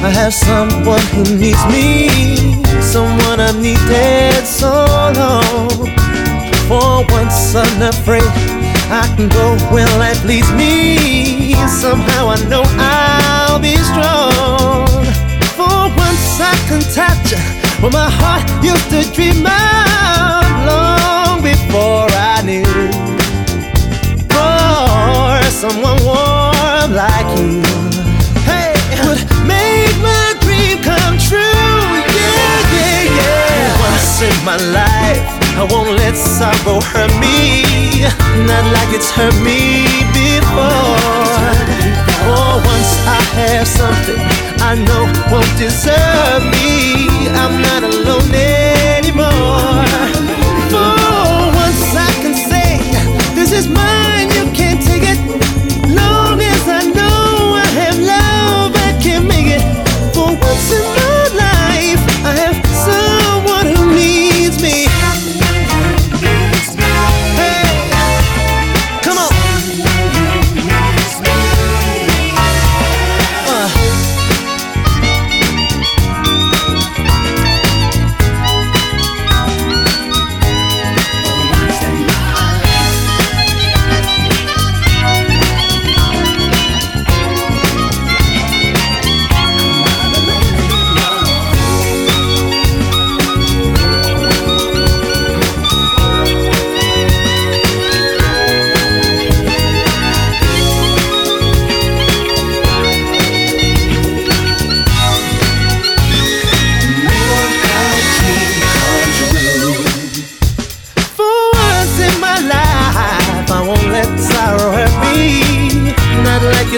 I have someone who needs me, someone I've needed so long. For once unafraid, I can go where life leads me. Somehow I know I'll be strong. For once I can touch what my heart used to dream of long before I knew. For someone my life, I won't let sorrow hurt me, not like it's hurt me before. For once I have something I know won't deserve me. I'm not alone anymore.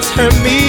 It's hurt me